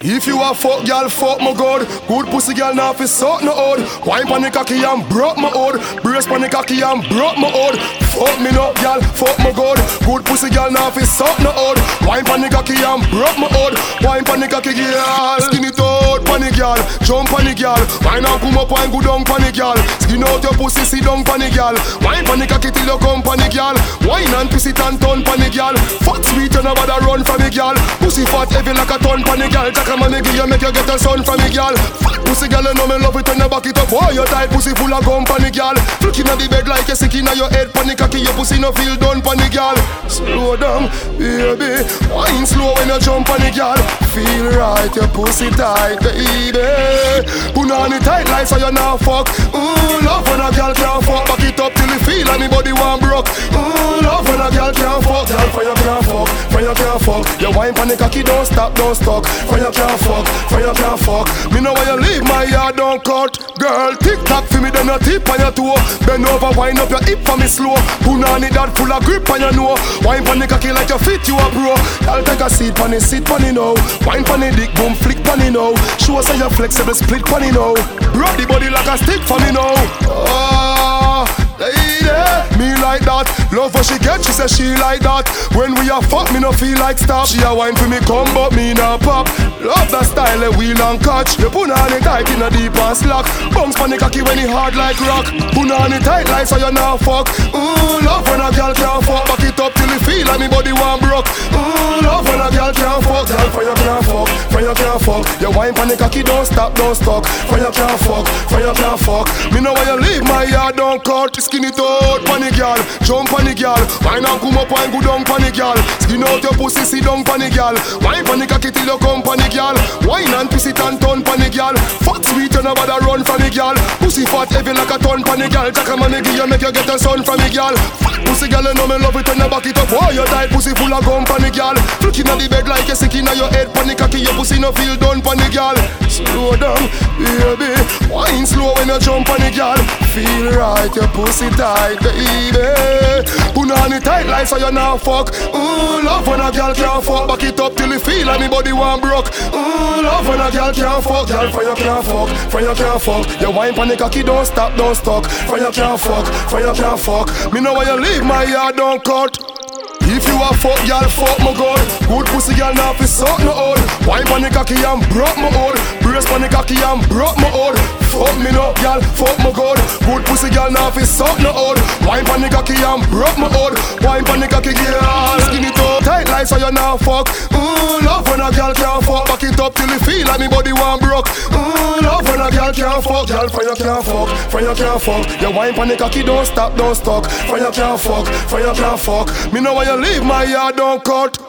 If you a fuck girl, fuck my god. Good pussy girl, now fi suck no odd. Wine pon the cocky and broke my odd. Brace pon the cocky and broke my odd. Fuck me no, girl, fuck my god. Good pussy girl, now fi suck no odd. Wine pon the cocky and broke my odd. Wine pon the cocky girl, skin it out pon the girl, jump pon the girl. Wine and come up and go down pon the girl. Skin out your pussy, sit down pon the girl. Wine pon the cocky till you come pon the girl. Wine and piss it and turn pon the girl. Fuck sweet and nobody run from the girl. Pussy fat heavy like a ton pon the girl. Come on, me give you make you get a son from me, girl. Fat pussy, girl, you know me love it when you back it up. Oh, your tight pussy full of gum, panic, girl. Looking at the bed like you sick in your head, panic, cocky, your pussy no feel done, panic, girl. Slow down, baby. Wine slow when you jump, panic, girl. Feel right, your pussy tight, baby. Put on it tight like so you now fuck. Ooh, love when a girl can't fuck. Back it up till you feel anybody want broke. Ooh, love when a girl can't fuck. Girl, for you can't fuck, for you can't fuck. Your wine panic, cocky, don't stop, don't stop. For you can't fuck you can't fuck. Me know why you leave my yard don't cut. Girl, tick tock for me, then you tip on your toe. Bend over, wind up your hip for me slow. Punani that full of grip on your know. Wine pon the cocky like you fit, you a bro. I'll take a seat pon the seat pon the now. Wine pon the dick, boom, flick pon the now. Show us how you flexible, split pon the now. Rub the body like a stick for me now. Love what she get, she say she like that. When we are fuck, me no feel like stop. She a wine for me come, but me not pop. Love that style, a wheel and catch. You put on it tight in a deep and slack. Bounce pon the cocky when it hard like rock. Put on it tight like so you not fuck. Ooh, love when a girl can't fuck. Back it up till you feel like me body want broke. Ooh, love when a girl can't fuck. Girl, for you can't fuck, for you can't fuck. Your wine the cocky don't stop, don't stop. For you can't fuck, for you can't fuck. Me know why you leave my yard don't cut. Skin it out the girl, jump the girl. Wine and come up and go down the girl. Skin out your pussy, sit down the girl. Wine the cocky till you come the girl. Wine and piss it and turn the girl. Fuck sweet and nobody run from the girl. Pussy fat heavy like a ton the girl. Take a man give you make you get a son from the girl. Fat pussy girl, you know me love it when you back it up. Oh, your tight pussy full of gum the girl. Looking at the bed like you sick in your head the cocky. Your pussy no feel done pon the girl. Slow down, baby. Wine slow when you jump on the girl. Feel right, your pussy tight, baby. Put on it tight like so you now fuck. Ooh, love when a girl can't fuck. Back it up till you feel anybody want broke. Ooh, love when a girl can't fuck. Girl, for you can't fuck, for you can't fuck. Your wine pon the cocky don't stop, don't stuck. For you can't fuck, for you can't fuck. Me know why you leave my yard don't cut. If you a fuck girl, fuck my god. Good pussy girl, now fi suck no old. Wine pon the cocky and broke my old. Brace pon the cocky and broke my old. Fuck me no, girl, fuck my god. Good pussy girl, now fi suck no old. Wine pon the cocky and broke my old. Wine pon the cocky girl, skin it up tight like so you now fuck. Ooh, love when a girl can't fuck. Back it up till you feel like me body want broke. Ooh, love girl can't fuck. Girl, for you can't fuck, for you can't fuck. Your wine the cocky don't stop, don't stuck. For you can't fuck, for you can't fuck. Me know why you leave my yard don't cut.